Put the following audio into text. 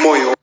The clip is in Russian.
мой